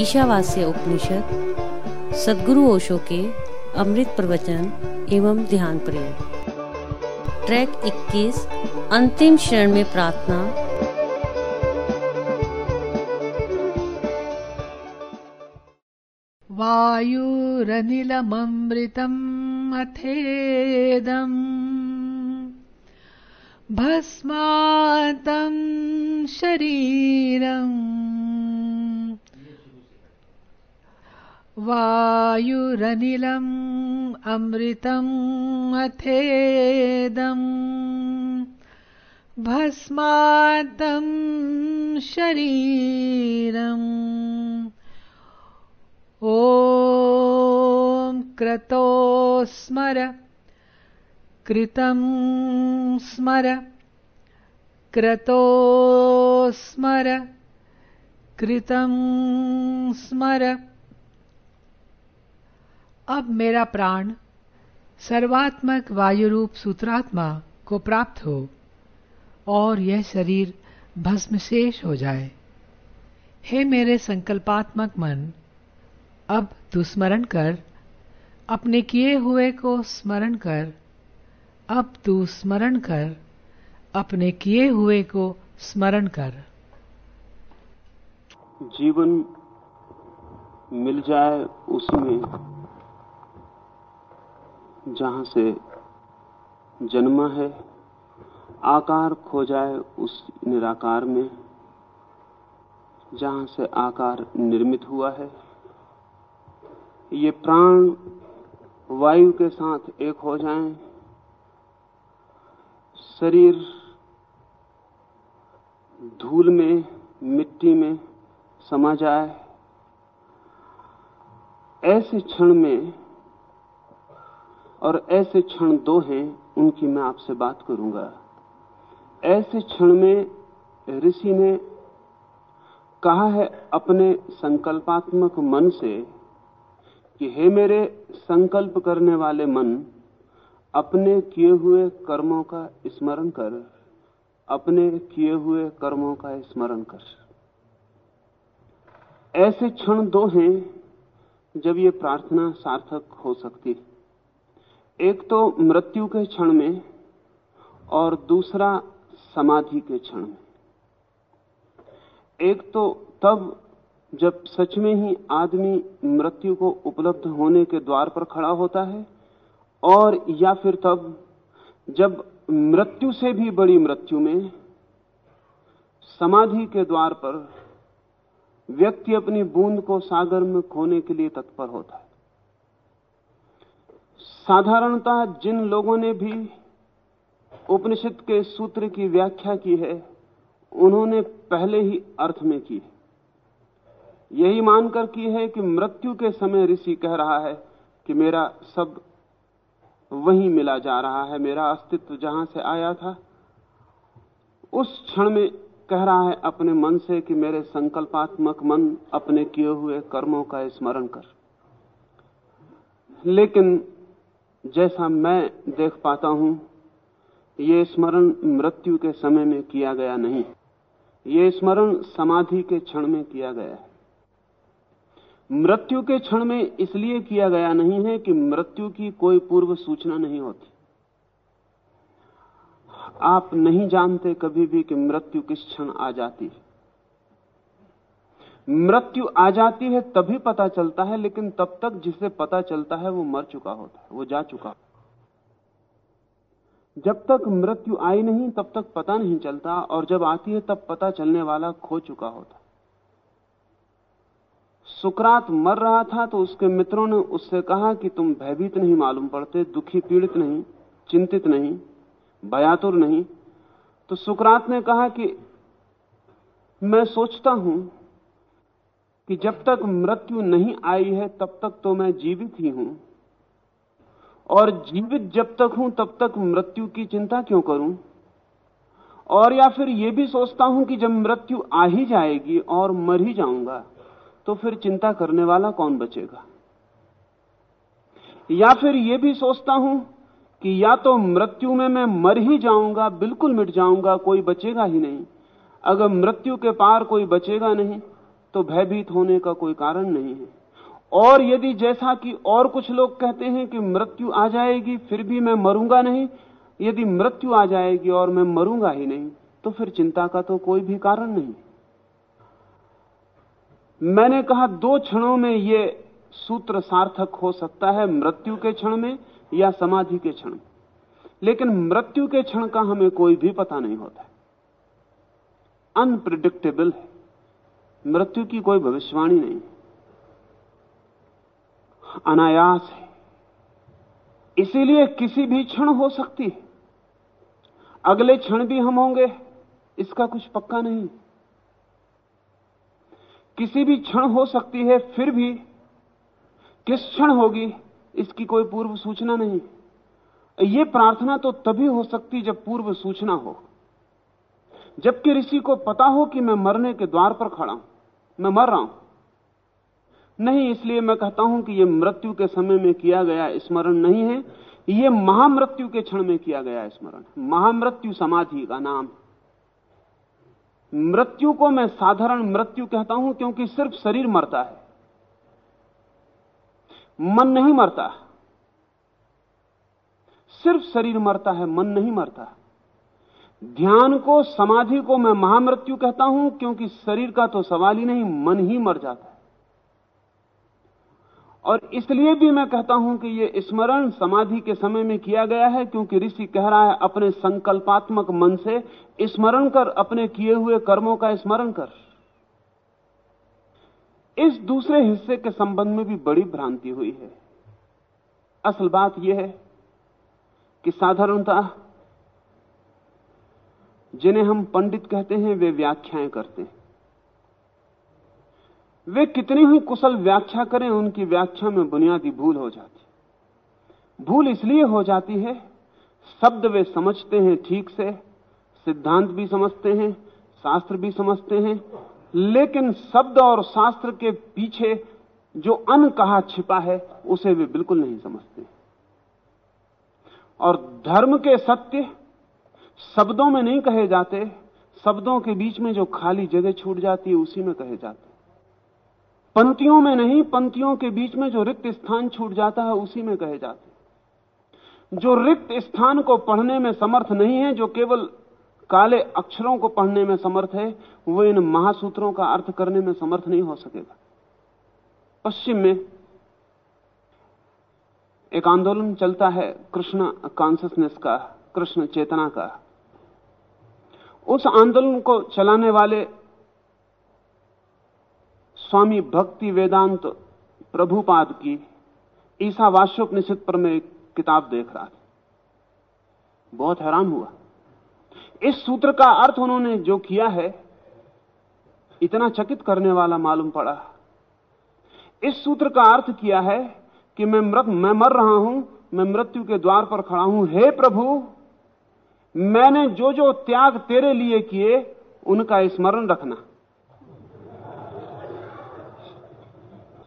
ईशावास्य उपनिषद, सदगुरु ओशो के अमृत प्रवचन एवं ध्यान प्रेम। ट्रैक 21 अंतिम क्षण में प्रार्थना। वायुरनिलममृतम् अथेदम्। भस्मातं शरीरम्। वायुरनिलम् अमृतम् अथेदम् भस्मातं शरीरम् ॐ क्रतो स्मर कृतं स्मर क्रतो स्मर कृतं स्मर अब मेरा प्राण सर्वात्मक वायु रूप सूत्रात्मा को प्राप्त हो और यह शरीर भस्मशेष हो जाए। हे मेरे संकल्पात्मक मन, अब तू स्मरण कर, अपने किए हुए को स्मरण कर, अब तू स्मरण कर, अपने किए हुए को स्मरण कर। जीवन मिल जाए उसमें। जहाँ से जन्मा है आकार खो जाए उस निराकार में जहाँ से आकार निर्मित हुआ है। ये प्राण वायु के साथ एक हो जाएँ, शरीर धूल में मिट्टी में समा जाए। ऐसे क्षण में और ऐसे क्षण दो हैं, उनकी मैं आपसे बात करूँगा। ऐसे क्षण में ऋषि ने कहा है अपने संकल्पात्मक मन से कि हे मेरे संकल्प करने वाले मन, अपने किए हुए कर्मों का स्मरण कर, अपने किए हुए कर्मों का स्मरण कर। ऐसे क्षण दो हैं, जब ये प्रार्थना सार्थक हो सकती है। एक तो मृत्यु के क्षण में और दूसरा समाधि के क्षण में। एक तो तब जब सच में ही आदमी मृत्यु को उपलब्ध होने के द्वार पर खड़ा होता है और या फिर तब जब मृत्यु से भी बड़ी मृत्यु में समाधि के द्वार पर व्यक्ति अपनी बूंद को सागर में खोने के लिए तत्पर होता है। साधारणतः जिन लोगों ने भी उपनिषद के सूत्र की व्याख्या की है, उन्होंने पहले ही अर्थ में की है। यही मानकर की है कि मृत्यु के समय ऋषि कह रहा है कि मेरा सब वही मिला जा रहा है, मेरा अस्तित्व जहाँ से आया था। उस क्षण में कह रहा है अपने मन से कि मेरे संकल्पात्मक मन अपने किए हुए कर्मों का स्मरण कर। लेकिन जैसा मैं देख पाता हूँ, ये स्मरण मृत्यु के समय में किया गया नहीं। ये स्मरण समाधि के क्षण में किया गया है। मृत्यु के क्षण में इसलिए किया गया नहीं है कि मृत्यु की कोई पूर्व सूचना नहीं होती। आप नहीं जानते कभी भी कि मृत्यु किस क्षण आ जाती है। मृत्यु आ जाती है, तभी पता चलता है, लेकिन तब तक जिसे पता चलता है, वो मर चुका होता है, वो जा चुका जब तक मृत्यु आई नहीं, तब तक पता नहीं चलता, और जब आती है, तब पता चलने वाला खो चुका होता सुकरात मर रहा था तो उसके मित्रों ने उससे कहा कि तुम भयभीत नहीं मालूम पड़ते, दुखी, पीड़ित नहीं, चिंतित नहीं भयातुर नहीं। तो सुकरात ने कहा कि मैं सोचता हूँ कि जब तक मृत्यु नहीं आई है, तब तक तो मैं जीवित ही हूँ। और जीवित जब तक हूँ, तब तक मृत्यु की चिंता क्यों करूँ? और या फिर यह भी सोचता हूँ कि जब मृत्यु आ ही जाएगी और मर ही जाऊँगा तो फिर चिंता करने वाला कौन बचेगा? या फिर यह भी सोचता हूँ कि या तो मृत्यु में मैं मर ही जाऊँगा, बिल्कुल मिट जाऊँगा, कोई बचेगा ही नहीं। अगर मृत्यु के पार कोई बचेगा नहीं तो भयभीत होने का कोई कारण नहीं है। और यदि जैसा कि और कुछ लोग कहते हैं कि मृत्यु आ जाएगी, फिर भी मैं मरूँगा नहीं। यदि मृत्यु आ जाएगी और मैं मरूँगा ही नहीं तो फिर चिंता का तो कोई भी कारण नहीं। मैंने कहा, दो क्षणों में यह सूत्र सार्थक हो सकता है, मृत्यु के क्षण में या समाधि के क्षण लेकिन मृत्यु के क्षण का हमें कोई भी पता नहीं होता अनप्रिडिक्टेबल है। मृत्यु की कोई भविष्यवाणी नहीं। अनायास है। इसीलिए किसी भी क्षण हो सकती है। अगले क्षण भी हम होंगे, इसका कुछ पक्का नहीं। किसी भी क्षण हो सकती है, फिर भी किस क्षण होगी, इसकी कोई पूर्व सूचना नहीं। यह प्रार्थना तो तभी हो सकती जब पूर्व सूचना हो। जबकि ऋषि को पता हो कि मैं मरने के द्वार पर खड़ा हूँ। मैं मर रहा हूँ। नहीं, इसलिए मैं कहता हूँ कि यह मृत्यु के समय में किया गया स्मरण नहीं है। यह महामृत्यु के क्षण में किया गया स्मरण। महामृत्यु समाधि का नाम मृत्यु को मैं साधारण मृत्यु कहता हूँ क्योंकि सिर्फ़ शरीर मरता है। मन नहीं मरता। सिर्फ़ शरीर मरता है, मन नहीं मरता। ध्यान को, समाधि को मैं महामृत्यु कहता हूँ, क्योंकि शरीर का तो सवाल ही नहीं, मन ही मर जाता है। और इसलिए भी मैं कहता हूँ कि यह स्मरण समाधि के समय में किया गया है, क्योंकि ऋषि कह रहा है, अपने संकल्पात्मक मन से स्मरण कर, अपने किए हुए कर्मों का स्मरण कर। इस दूसरे हिस्से के संबंध में भी बड़ी भ्रांति हुई है। असल बात यह है कि साधारणतः जिन्हें हम पंडित कहते हैं, वे व्याख्याएँ करते हैं। वे कितनी ही कुशल व्याख्या करें, उनकी व्याख्या में बुनियादी भूल हो जाती भूल इसलिए हो जाती है, शब्द वे समझते हैं ठीक से, सिद्धांत भी समझते हैं, शास्त्र भी समझते हैं, लेकिन शब्द और शास्त्र के पीछे जो अन कहा छिपा है, उसे वे बिल्कुल नहीं समझते। और धर्म के सत्य शब्दों में नहीं कहे जाते, शब्दों के बीच में जो खाली जगह छूट जाती है, उसी में कहे जाते पंक्तियों में नहीं, पंक्तियों के बीच में जो रिक्त स्थान छूट जाता है, उसी में कहे जाते जो रिक्त स्थान को पढ़ने में समर्थ नहीं है, जो केवल काले अक्षरों को पढ़ने में समर्थ है, वो इन महासूत्रों का अर्थ करने में समर्थ नहीं हो सकेगा। पश्चिम में एक आंदोलन चलता है, कृष्ण कॉन्सियसनेस का कृष्ण चेतना का। उस आंदोलन को चलाने वाले स्वामी भक्ति वेदांत प्रभुपाद की ईसा वाश्योपनिषद पर मैं एक किताब देख रहा था। बहुत हैरान हुआ। इस सूत्र का अर्थ उन्होंने जो किया है, इतना चकित करने वाला मालूम पड़ा। इस सूत्र का अर्थ किया है कि मैं मृत मैं मर रहा हूँ, मैं मृत्यु के द्वार पर खड़ा हूँ। हे प्रभु मैंने जो जो त्याग तेरे लिए किए, उनका स्मरण रखना।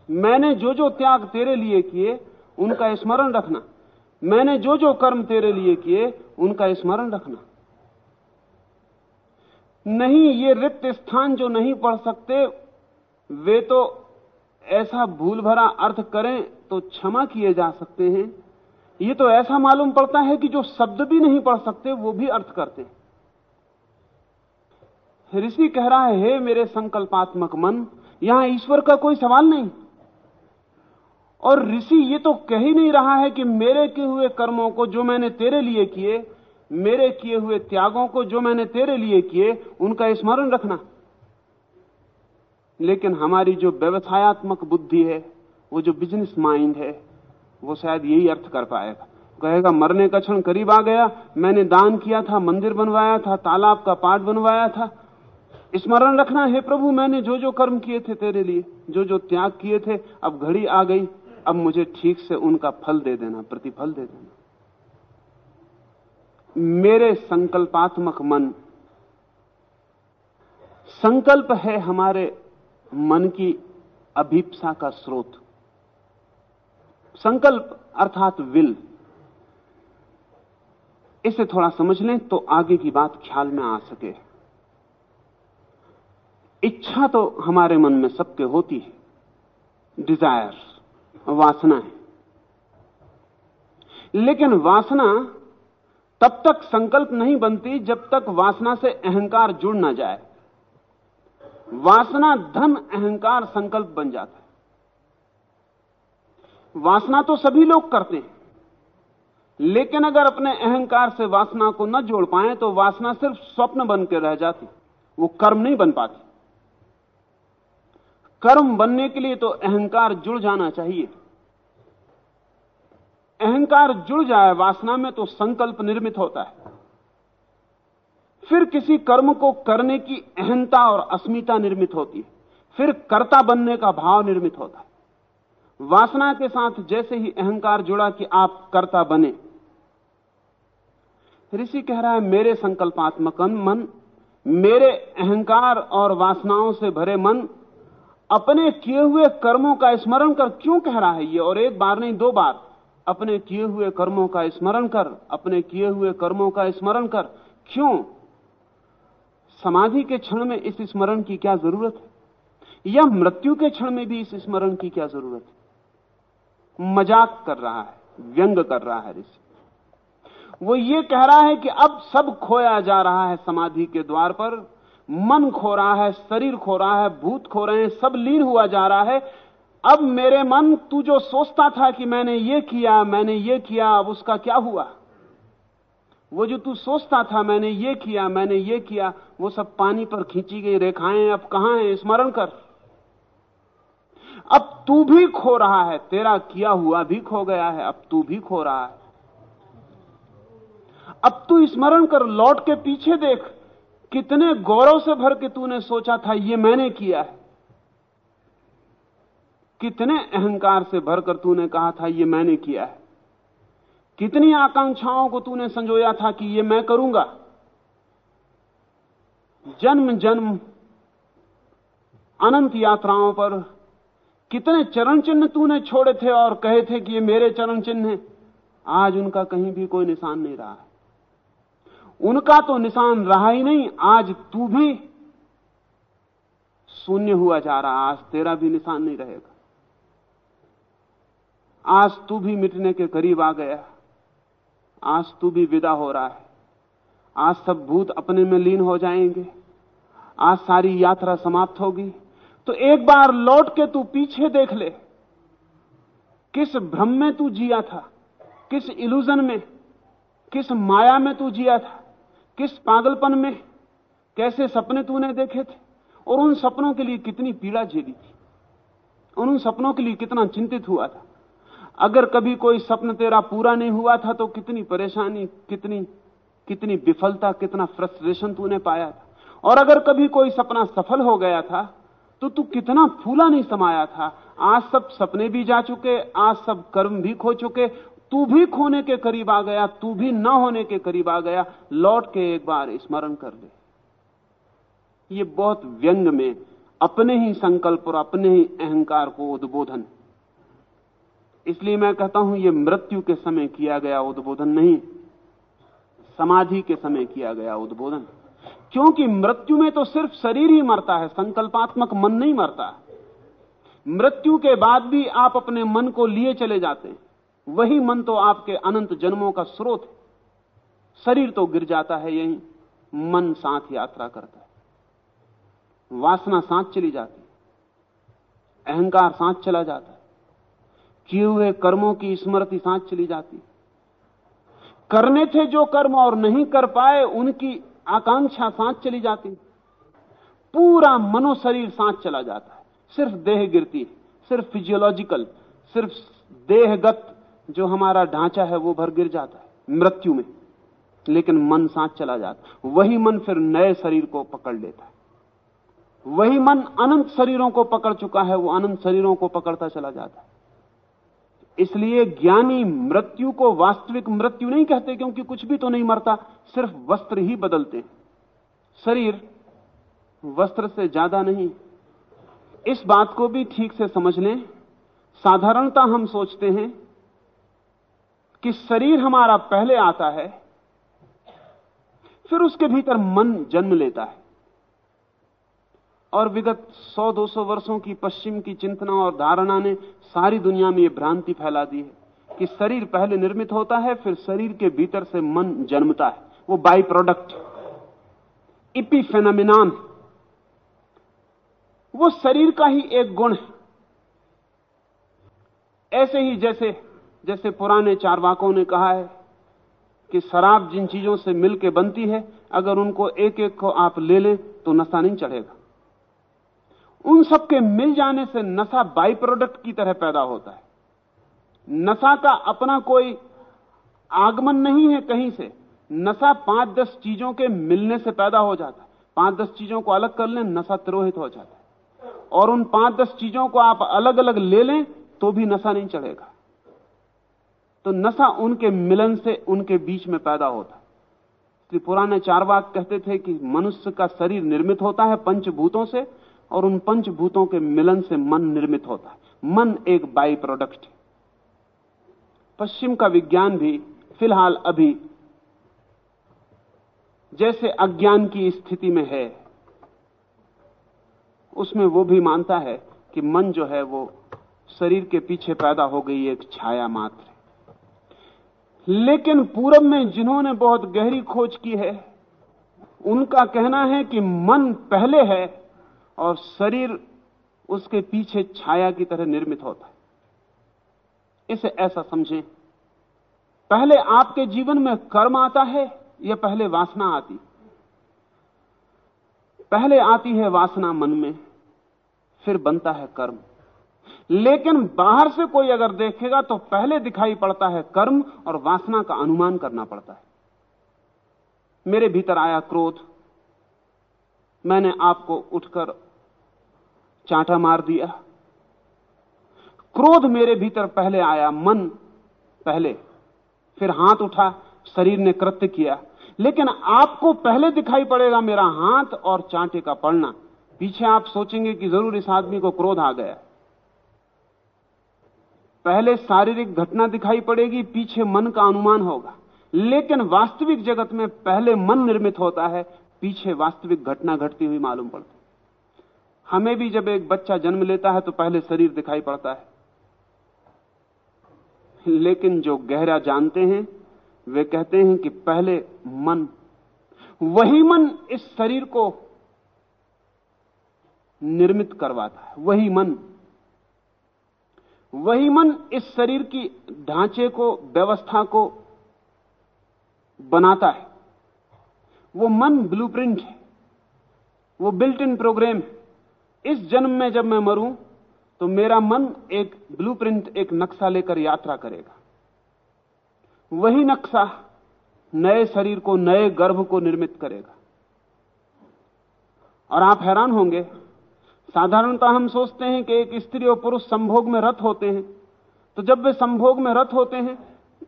मैंने जो जो त्याग तेरे लिए किए, उनका स्मरण रखना। मैंने जो जो कर्म तेरे लिए किए, उनका स्मरण रखना। नहीं, ये रिक्त स्थान जो नहीं पढ़ सकते, वे तो ऐसा भूल भरा अर्थ करें तो क्षमा किए जा सकते हैं। ये तो ऐसा मालूम पड़ता है कि जो शब्द भी नहीं पढ़ सकते, वो भी अर्थ करते ऋषि कह रहा है, हे मेरे संकल्पात्मक मन, यहाँ ईश्वर का कोई सवाल नहीं। और ऋषि ये तो कह ही नहीं रहा है कि मेरे किए हुए कर्मों को जो मैंने तेरे लिए किए, मेरे किए हुए त्यागों को जो मैंने तेरे लिए किए, उनका स्मरण रखना। लेकिन हमारी जो व्यवसायत्मक बुद्धि है, वो जो बिज़नेस माइंड है वो शायद यही अर्थ कर पाएगा कहेगा, मरने का क्षण करीब आ गया, मैंने दान किया था, मंदिर बनवाया था, तालाब का पाठ बनवाया था। स्मरण रखना, है प्रभु, मैंने जो जो कर्म किए थे तेरे लिए जो जो त्याग किए थे, अब घड़ी आ गई, अब मुझे ठीक से उनका फल दे देना, प्रतिफल दे देना। मेरे संकल्पात्मक मन, संकल्प है हमारे मन की अभीपसा का स्रोत। संकल्प अर्थात विल। इसे थोड़ा समझ लें तो आगे की बात ख्याल में आ सके। इच्छा तो हमारे मन में सबके होती है। डिज़ायर वासना है। लेकिन वासना तब तक संकल्प नहीं बनती जब तक वासना से अहंकार जुड़ ना जाए। वासना धन, अहंकार संकल्प बन जाता है। वासना तो सभी लोग करते हैं। लेकिन अगर अपने अहंकार से वासना को न जोड़ पाए तो वासना सिर्फ़ स्वप्न बन के रह जाती। वो कर्म नहीं बन पाती। कर्म बनने के लिए तो अहंकार जुड़ जाना चाहिए। अहंकार जुड़ जाए वासना में तो संकल्प निर्मित होता है। फिर किसी कर्म को करने की अहंता और अस्मिता निर्मित होती है। फिर कर्ता बनने का भाव निर्मित होता है। वासना के साथ जैसे ही अहंकार जुड़ा कि आप कर्ता बने। ऋषि कह रहा है, मेरे संकल्पात्मक मन, मेरे अहंकार और वासनाओं से भरे मन, अपने किए हुए कर्मों का स्मरण कर, क्यों कह रहा है ये? और एक बार नहीं, दो बार। अपने किए हुए कर्मों का स्मरण कर, अपने किए हुए कर्मों का स्मरण कर। क्यों? समाधि के क्षण में इस स्मरण की क्या ज़रूरत है? या मृत्यु के क्षण में भी इस स्मरण की क्या ज़रूरत है? मज़ाक कर रहा है, व्यंग कर रहा है ऋषि। वो ये कह रहा है कि अब सब खोया जा रहा है समाधि के द्वार पर, मन खो रहा है, शरीर खो रहा है, भूत खो रहे हैं, सब लीन हुआ जा रहा है। अब मेरे मन, तू जो सोचता था कि मैंने ये किया, मैंने ये किया, अब उसका क्या हुआ? वो जो तू सोचता था, मैंने ये किया, मैंने ये किया, वो सब पानी पर खींची गई रेखाएँ, अब कहाँ हैं? स्मरण कर। अब तू भी खो रहा है, तेरा किया हुआ भी खो गया है, अब तू भी खो रहा है। अब तू स्मरण कर, लौट के पीछे देख, कितने गौरव से भर के तूने सोचा था, ये मैंने किया है। कितने अहंकार से भरकर तूने कहा था, ये मैंने किया है। कितनी आकांक्षाओं को तूने संजोया था कि ये मैं करूँगा। जन्म जन्म अनंत यात्राओं पर कितने चरण चिन्ह तूने छोड़े थे और कहे थे कि ये मेरे चरण चिन्ह हैं? आज उनका कहीं भी कोई निशान नहीं रहा है। उनका तो निशान रहा ही नहीं, आज तू भी शून्य हुआ जा रहा आज तेरा भी निशान नहीं रहेगा। आज तू भी मिटने के करीब आ गया आज तू भी विदा हो रहा है। आज सब भूत अपने में लीन हो जाएँगे। आज सारी यात्रा समाप्त होगी। तो एक बार लौट के तू पीछे देख ले। किस भ्रम में तू जिया था? किस इल्यूजन में? किस माया में तू जिया था? किस पागलपन में? कैसे सपने तूने देखे थे? और उन सपनों के लिए कितनी पीड़ा झेली थी? और उन सपनों के लिए कितना चिंतित हुआ था? अगर कभी कोई सपन तेरा पूरा नहीं हुआ था तो कितनी परेशानी, कितनी कितनी विफलता, कितना फ्रस्ट्रेशन तूने पाया था? और अगर कभी कोई सपना सफल हो गया था तो तू कितना फूला नहीं समाया था। आज सब सपने भी जा चुके, आज सब कर्म भी खो चुके। तू भी खोने के करीब आ गया, तू भी न होने के करीब आ गया। लौट के एक बार स्मरण कर ले। ये बहुत व्यंग में अपने ही संकल्प और अपने ही अहंकार को उद्बोधन। इसलिए मैं कहता हूँ यह मृत्यु के समय किया गया उद्बोधन नहीं, समाधि के समय किया गया उद्बोधन। क्योंकि मृत्यु में तो सिर्फ़ शरीर ही मरता है, संकल्पात्मक मन नहीं मरता मृत्यु के बाद भी आप अपने मन को लिए चले जाते हैं। वही मन तो आपके अनंत जन्मों का स्रोत है। शरीर तो गिर जाता है, यही मन साथ यात्रा करता है। वासना साथ चली जाती है। अहंकार साथ चला जाता है। किए हुए कर्मों की स्मृति साथ चली जाती करने थे जो कर्म और नहीं कर पाए, उनकी आकांक्षा साथ चली जाती पूरा मनो शरीर साथ चला जाता है। सिर्फ़ देह गिरती है, सिर्फ़ फिजियोलॉजिकल सिर्फ़ देहगत जो हमारा ढांचा है वो भर गिर जाता है मृत्यु में। लेकिन मन साथ चला जाता वही मन फिर नए शरीर को पकड़ लेता है। वही मन अनंत शरीरों को पकड़ चुका है, वो अनंत शरीरों को पकड़ता चला जाता है। इसलिए ज्ञानी मृत्यु को वास्तविक मृत्यु नहीं कहते, क्योंकि कुछ भी तो नहीं मरता, सिर्फ़ वस्त्र ही बदलते शरीर वस्त्र से ज़्यादा नहीं। इस बात को भी ठीक से समझ लें। साधारणता हम सोचते हैं कि शरीर हमारा पहले आता है, फिर उसके भीतर मन जन्म लेता है। और विगत 100-200 वर्षों की पश्चिम की चिंतना और धारणा ने सारी दुनिया में यह भ्रांति फैला दी है कि शरीर पहले निर्मित होता है, फिर शरीर के भीतर से मन जन्मता है। वो बाई प्रोडक्ट इपी फेनामिनान वो शरीर का ही एक गुण है। ऐसे ही जैसे जैसे पुराने चारवाकों ने कहा है कि शराब जिन चीज़ों से मिलकर बनती है, अगर उनको एक एक को आप ले लें तो नशा नहीं चढ़ेगा। उन सब के मिल जाने से नशा बाई प्रोडक्ट की तरह पैदा होता है। नशा का अपना कोई आगमन नहीं है कहीं से। नशा पाँच दस चीज़ों के मिलने से पैदा हो जाता है। पाँच दस चीज़ों को अलग कर लें, नशा तिरोहित हो जाता है। और उन पाँच दस चीज़ों को आप अलग अलग ले लें तो भी नशा नहीं चढ़ेगा। तो नशा उनके मिलन से उनके बीच में पैदा होता है। पुराने चार कहते थे कि मनुष्य का शरीर निर्मित होता है पंचभूतों से और उन पंचभूतों के मिलन से मन निर्मित होता है। मन एक बाई प्रोडक्ट है। पश्चिम का विज्ञान भी फ़िलहाल अभी जैसे अज्ञान की स्थिति में है, उसमें वो भी मानता है कि मन जो है वो शरीर के पीछे पैदा हो गई एक छाया मात्र लेकिन पूरब में जिन्होंने बहुत गहरी खोज की है, उनका कहना है कि मन पहले है और शरीर उसके पीछे छाया की तरह निर्मित होता है। इसे ऐसा समझें। पहले आपके जीवन में कर्म आता है, या पहले वासना आती? पहले आती है वासना मन में, फिर बनता है कर्म। लेकिन बाहर से कोई अगर देखेगा तो पहले दिखाई पड़ता है कर्म और वासना का अनुमान करना पड़ता है। मेरे भीतर आया क्रोध। मैंने आपको उठकर चांटा मार दिया। क्रोध मेरे भीतर पहले आया, मन पहले। फिर हाथ उठा, शरीर ने कृत्य किया। लेकिन आपको पहले दिखाई पड़ेगा मेरा हाथ और चांटे का पड़ना पीछे आप सोचेंगे कि ज़रूर इस आदमी को क्रोध आ गया। पहले शारीरिक घटना दिखाई पड़ेगी, पीछे मन का अनुमान होगा। लेकिन वास्तविक जगत में पहले मन निर्मित होता है, पीछे वास्तविक घटना घटती हुई मालूम पड़ती हमें भी जब एक बच्चा जन्म लेता है तो पहले शरीर दिखाई पड़ता है। लेकिन जो गहरा जानते हैं, वे कहते हैं कि पहले मन, वही मन इस शरीर को निर्मित करवाता है। वही मन वही मन इस शरीर की ढांचे को, व्यवस्था को बनाता है। वो मन ब्लूप्रिंट है। वो बिल्ट इन प्रोग्राम है। इस जन्म में जब मैं मरूं तो मेरा मन एक ब्लूप्रिंट एक नक्शा लेकर यात्रा करेगा। वही नक्शा नए शरीर को, नए गर्भ को निर्मित करेगा। और आप हैरान होंगे, साधारणतः हम सोचते हैं कि एक स्त्री और पुरुष संभोग में रथ होते हैं। तो जब वे संभोग में रथ होते हैं,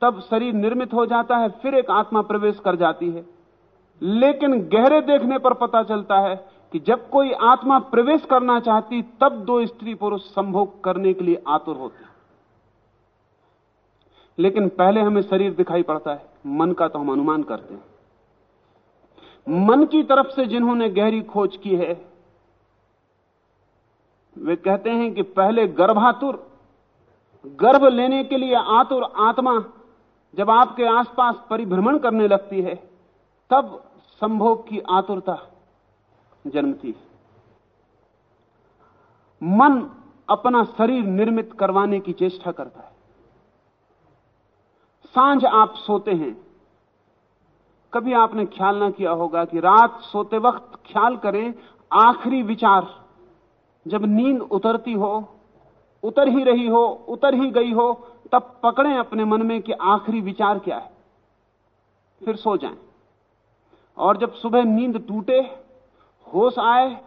तब शरीर निर्मित हो जाता है, फिर एक आत्मा प्रवेश कर जाती है। लेकिन गहरे देखने पर पता चलता है कि जब कोई आत्मा प्रवेश करना चाहती, तब दो स्त्री पुरुष संभोग करने के लिए आतुर होते लेकिन पहले हमें शरीर दिखाई पड़ता है, मन का तो हम अनुमान करते हैं। मन की तरफ़ से जिन्होंने गहरी खोज की है, वे कहते हैं कि पहले गर्भातुर, गर्भ लेने के लिए आतुर आत्मा जब आपके आसपास परिभ्रमण करने लगती है, तब संभोग की आतुरता जन्मती है। मन अपना शरीर निर्मित करवाने की चेष्टा करता है। साँझ आप सोते हैं। कभी आपने ख्याल ना किया होगा कि रात सोते वक्त ख्याल करें, आखिरी विचार, जब नींद उतरती हो, उतर ही रही हो, उतर ही गई हो, तब पकड़ें अपने मन में कि आखिरी विचार क्या है। फिर सो जाएँ। और जब सुबह नींद टूटे होश आए,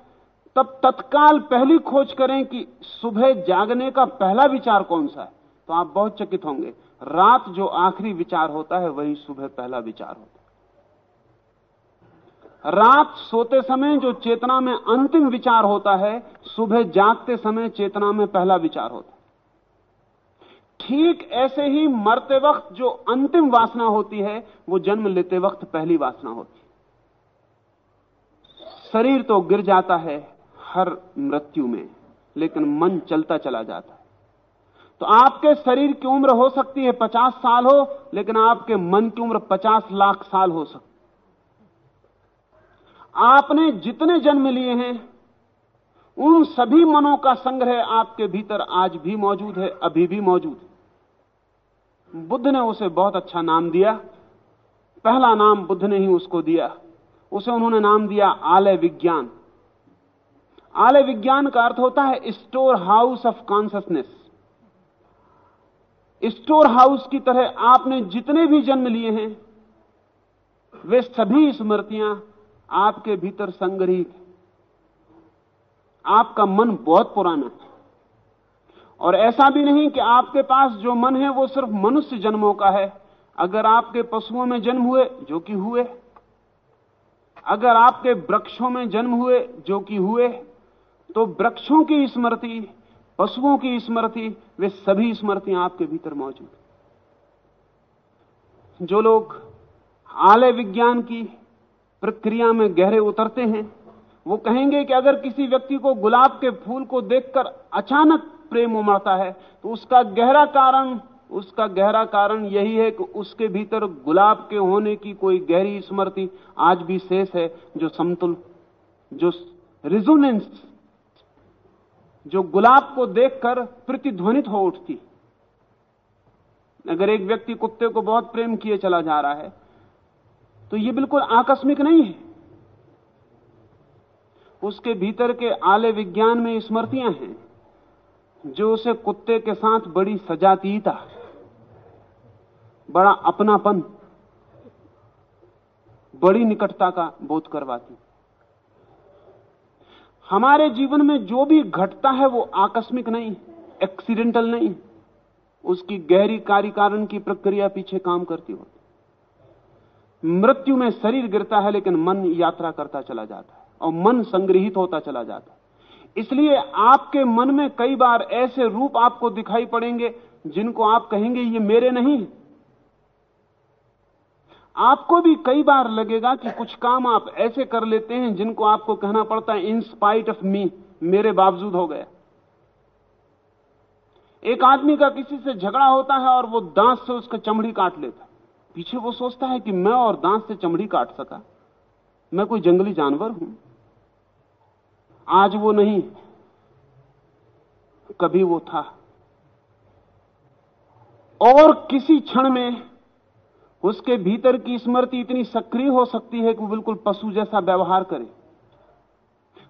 तब तत्काल पहली खोज करें कि सुबह जागने का पहला विचार कौन सा है। तो आप बहुत चकित होंगे। रात जो आखिरी विचार होता है, वही सुबह पहला विचार होता है। रात सोते समय जो चेतना में अंतिम विचार होता है, सुबह जागते समय चेतना में पहला विचार होता है। ठीक ऐसे ही मरते वक्त जो अंतिम वासना होती है, वो जन्म लेते वक्त पहली वासना होती है। शरीर तो गिर जाता है हर मृत्यु में, लेकिन मन चलता चला जाता है। तो आपके शरीर की उम्र हो सकती है पचास साल हो, लेकिन आपके मन की उम्र पचास लाख साल हो सकती आपने जितने जन्म लिए हैं, उन सभी मनों का संग्रह आपके भीतर आज भी मौजूद है, अभी भी मौजूद है। बुद्ध ने उसे बहुत अच्छा नाम दिया, पहला नाम बुद्ध ने ही उसको दिया। उसे उन्होंने नाम दिया आलय विज्ञान। आलय विज्ञान का अर्थ होता है store house of consciousness store house की तरह आपने जितने भी जन्म लिए हैं, वे सभी स्मृतियाँ आपके भीतर संग्रहित आपका मन बहुत पुराना है। और ऐसा भी नहीं कि आपके पास जो मन है वो सिर्फ़ मनुष्य जन्मों का है। अगर आपके पशुओं में जन्म हुए, जो कि हुए अगर आपके वृक्षों में जन्म हुए, जो कि हुए तो वृक्षों की स्मृति, पशुओं की स्मृति, वे सभी स्मृतियाँ आपके भीतर मौजूद जो लोग आलय विज्ञान की प्रक्रिया में गहरे उतरते हैं, वो कहेंगे कि अगर किसी व्यक्ति को गुलाब के फूल को देखकर अचानक प्रेम उमड़ता है तो उसका गहरा कारण उसका गहरा कारण यही है कि उसके भीतर गुलाब के होने की कोई गहरी स्मृति आज भी शेष है, जो समतुल, जो रिजोनेंस जो गुलाब को देखकर प्रतिध्वनित हो उठती। अगर एक व्यक्ति कुत्ते को बहुत प्रेम किए चला जा रहा है तो यह बिल्कुल आकस्मिक नहीं है। उसके भीतर के आले विज्ञान में स्मृतियाँ हैं, जो उसे कुत्ते के साथ बड़ी सजातीयता बड़ा अपनापन, बड़ी निकटता का बोध करवाती। हमारे जीवन में जो भी घटता है वो आकस्मिक नहीं, एक्सीडेंटल नहीं, उसकी गहरी कार्य कारण की प्रक्रिया पीछे काम करती होती। मृत्यु में शरीर गिरता है, लेकिन मन यात्रा करता चला जाता है और मन संग्रहित होता चला जाता है। इसलिए आपके मन में कई बार ऐसे रूप आपको दिखाई पड़ेंगे जिनको आप कहेंगे, ये मेरे नहीं आपको भी कई बार लगेगा कि कुछ काम आप ऐसे कर लेते हैं जिनको आपको कहना पड़ता है इन स्पाइट ऑफ़ मी मेरे बावजूद हो गया. एक आदमी का किसी से झगड़ा होता है और वो दांत से उसका चमड़ी काट लेता पीछे वो सोचता है कि मैं और दांत से चमड़ी काट सका। मैं कोई जंगली जानवर हूँ। आज वो नहीं, कभी वो था। और किसी क्षण में उसके भीतर की स्मृति इतनी सक्रिय हो सकती है कि वो बिल्कुल पशु जैसा व्यवहार करे।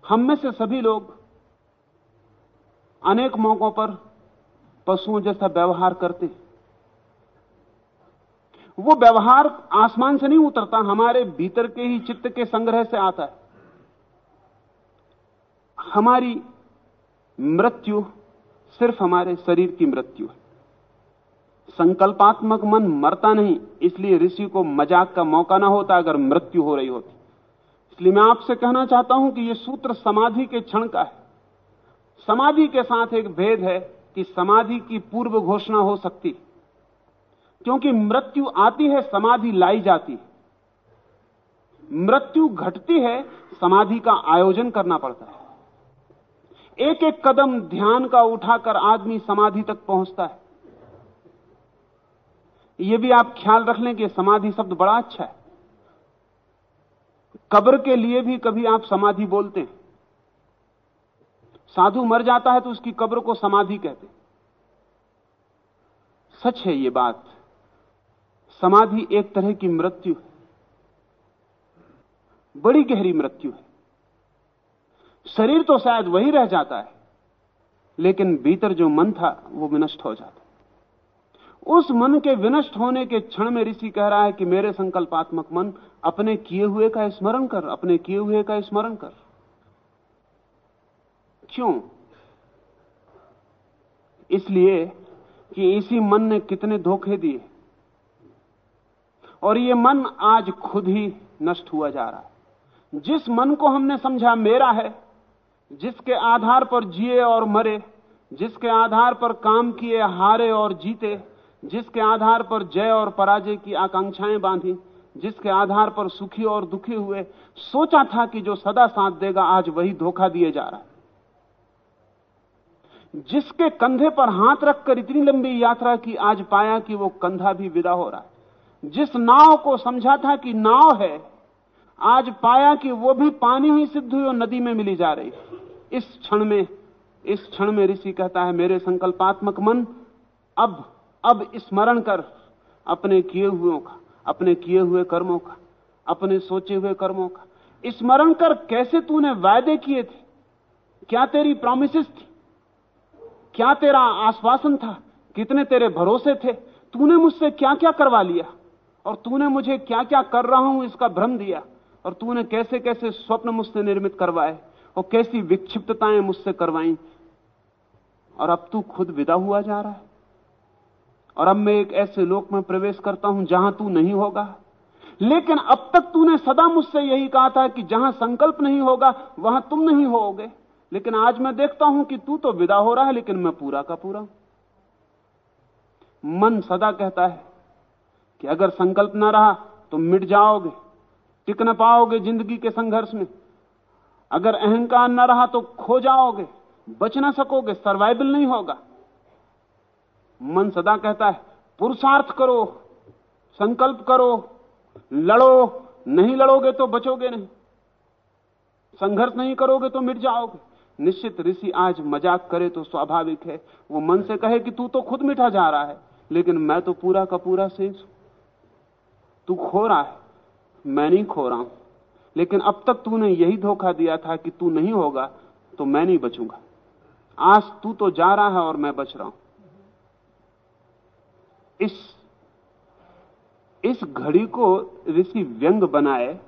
हम में से सभी लोग अनेक मौकों पर पशुओं जैसा व्यवहार करते वो व्यवहार आसमान से नहीं उतरता, हमारे भीतर के ही चित्त के संग्रह से आता है। हमारी मृत्यु सिर्फ़ हमारे शरीर की मृत्यु है। संकल्पात्मक मन मरता नहीं, इसलिए ऋषि को मज़ाक का मौका ना होता अगर मृत्यु हो रही होती। इसलिए मैं आपसे कहना चाहता हूँ कि यह सूत्र समाधि के क्षण का है। समाधि के साथ एक भेद है कि समाधि की पूर्व घोषणा हो सकती क्योंकि मृत्यु आती है, समाधि लाई जाती है। मृत्यु घटती है, समाधि का आयोजन करना पड़ता है। एक एक कदम ध्यान का उठाकर आदमी समाधि तक पहुँचता है। यह भी आप ख्याल रख लें कि समाधि शब्द बड़ा अच्छा है। कब्र के लिए भी कभी आप समाधि बोलते हैं। साधु मर जाता है तो उसकी कब्र को समाधि कहते सच है यह बात। समाधि एक तरह की मृत्यु है। बड़ी गहरी मृत्यु है। शरीर तो शायद वही रह जाता है, लेकिन भीतर जो मन था वो विनष्ट हो जाता उस मन के विनष्ट होने के क्षण में ऋषि कह रहा है कि मेरे संकल्पात्मक मन अपने किए हुए का स्मरण कर, अपने किए हुए का स्मरण कर। क्यों? इसलिए कि इसी मन ने कितने धोखे दिए। और ये मन आज खुद ही नष्ट हुआ जा रहा है। जिस मन को हमने समझा मेरा है, जिसके आधार पर जिए और मरे, जिसके आधार पर काम किए, हारे और जीते जिसके आधार पर जय और पराजय की आकांक्षाएँ बांधी, जिसके आधार पर सुखी और दुखी हुए, सोचा था कि जो सदा साथ देगा, आज वही धोखा दिए जा रहा है। जिसके कंधे पर हाथ रखकर इतनी लंबी यात्रा की, आज पाया कि वो कंधा भी विदा हो रहा है। जिस नाव को समझा था कि नाव है, आज पाया कि वो भी पानी ही सिद्ध हुई और नदी में मिली जा रही इस क्षण में, इस क्षण में ऋषि कहता है, मेरे संकल्पात्मक मन, अब अब स्मरण कर अपने किए हुओं का, अपने किए हुए कर्मों का, अपने सोचे हुए कर्मों का। स्मरण कर कैसे तूने वायदे किए थे? क्या तेरी प्रोमिस थी? क्या तेरा आश्वासन था? कितने तेरे भरोसे थे? तूने मुझसे क्या क्या करवा लिया? और तूने मुझे क्या क्या कर रहा हूँ इसका भ्रम दिया? और तूने कैसे कैसे स्वप्न मुझसे निर्मित करवाए? और कैसी विक्षिप्तताएँ मुझसे करवाई? और अब तू खुद विदा हुआ जा रहा है। और अब मैं एक ऐसे लोक में प्रवेश करता हूँ जहाँ तू नहीं होगा। लेकिन अब तक तूने सदा मुझसे यही कहा था कि जहाँ संकल्प नहीं होगा, वहाँ तुम नहीं होगे। लेकिन आज मैं देखता हूँ कि तू तो विदा हो रहा है, लेकिन मैं पूरा का पूरा मन सदा कहता है कि अगर संकल्प ना रहा तो मिट जाओगे, टिक ना पाओगे ज़िंदगी के संघर्ष में। अगर अहंकार ना रहा तो खो जाओगे, बच ना सकोगे सर्वाइवल नहीं होगा। मन सदा कहता है, पुरुषार्थ करो, संकल्प करो, लड़ो, नहीं लड़ोगे तो बचोगे नहीं। संघर्ष नहीं करोगे तो मिट जाओगे। निश्चित ऋषि आज मज़ाक करे तो स्वाभाविक है। वो मन से कहे कि तू तो खुद मिठा जा रहा है, लेकिन मैं तो पूरा का पूरा शेष तू खो रहा है, मैं नहीं खो रहा हूँ। लेकिन अब तक तूने यही धोखा दिया था कि तू नहीं होगा तो मैं नहीं बचूँगा। आज तू तो जा रहा है और मैं बच रहा हूँ। इस इस घड़ी को ऋषि व्यंग बनाए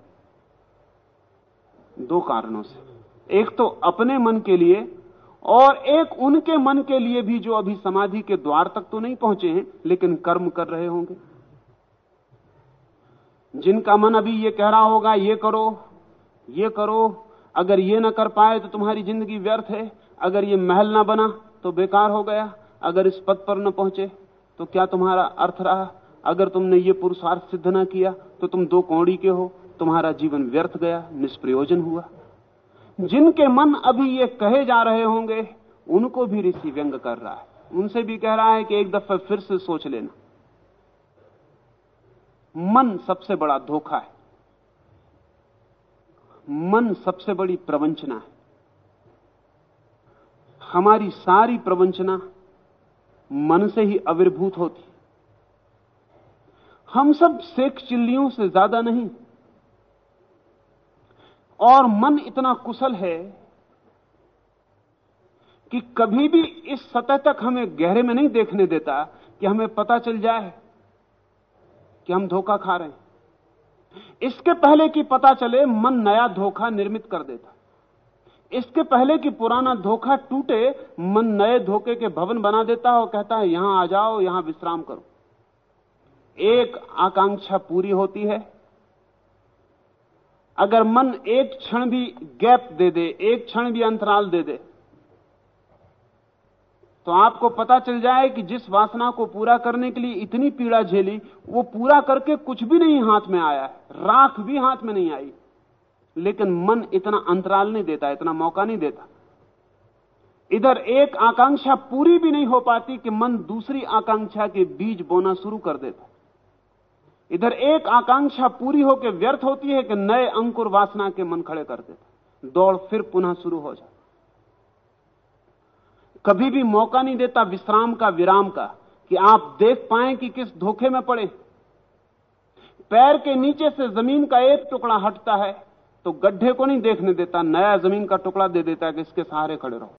दो कारणों से। एक तो अपने मन के लिए और एक उनके मन के लिए भी जो अभी समाधि के द्वार तक तो नहीं पहुँचे हैं, लेकिन कर्म कर रहे होंगे। जिनका मन अभी ये कह रहा होगा, ये करो ये करो, अगर ये ना कर पाए तो तुम्हारी ज़िंदगी व्यर्थ है, अगर ये महल ना बना तो बेकार हो गया, अगर इस पद पर न पहुँचे तो क्या तुम्हारा अर्थ रहा? अगर तुमने ये पुरुषार्थ सिद्ध ना किया तो तुम दो कौड़ी के हो। तुम्हारा जीवन व्यर्थ गया, निष्प्रयोजन हुआ। जिनके मन अभी ये कहे जा रहे होंगे, उनको भी ऋषि व्यंग कर रहा है। उनसे भी कह रहा है कि एक दफ़ा फिर से सोच लेना। मन सबसे बड़ा धोखा है। मन सबसे बड़ी प्रवंचना है। हमारी सारी प्रवंचना मन से ही आविर्भूत होती हम सब शेख चिल्लियों से ज़्यादा नहीं। और मन इतना कुशल है कि कभी भी इस सतह तक हमें गहरे में नहीं देखने देता कि हमें पता चल जाए कि हम धोखा खा रहे हैं। इसके पहले कि पता चले, मन नया धोखा निर्मित कर देता। इसके पहले कि पुराना धोखा टूटे, मन नए धोखे के भवन बना देता है और कहता है, यहाँ आ जाओ, यहाँ विश्राम करो। एक आकांक्षा पूरी होती है। अगर मन एक क्षण भी गैप दे दे, एक क्षण भी अंतराल दे दे तो आपको पता चल जाए कि जिस वासना को पूरा करने के लिए इतनी पीड़ा झेली, वो पूरा करके कुछ भी नहीं हाथ में आया राख भी हाथ में नहीं आई। लेकिन मन इतना अंतराल नहीं देता, इतना मौका नहीं देता। इधर एक आकांक्षा पूरी भी नहीं हो पाती कि मन दूसरी आकांक्षा के बीज बोना शुरू कर देता। इधर एक आकांक्षा पूरी होकर व्यर्थ होती है कि नए अंकुर वासना के मन खड़े कर देता। दौड़ फिर पुनः शुरू हो जाता। कभी भी मौका नहीं देता विश्राम का, विराम का, कि आप देख पाए कि किस धोखे में पड़े। पैर के नीचे से ज़मीन का एक टुकड़ा हटता है। तो गड्ढे को नहीं देखने देता, नया ज़मीन का टुकड़ा दे देता है कि इसके सहारे खड़े रहो।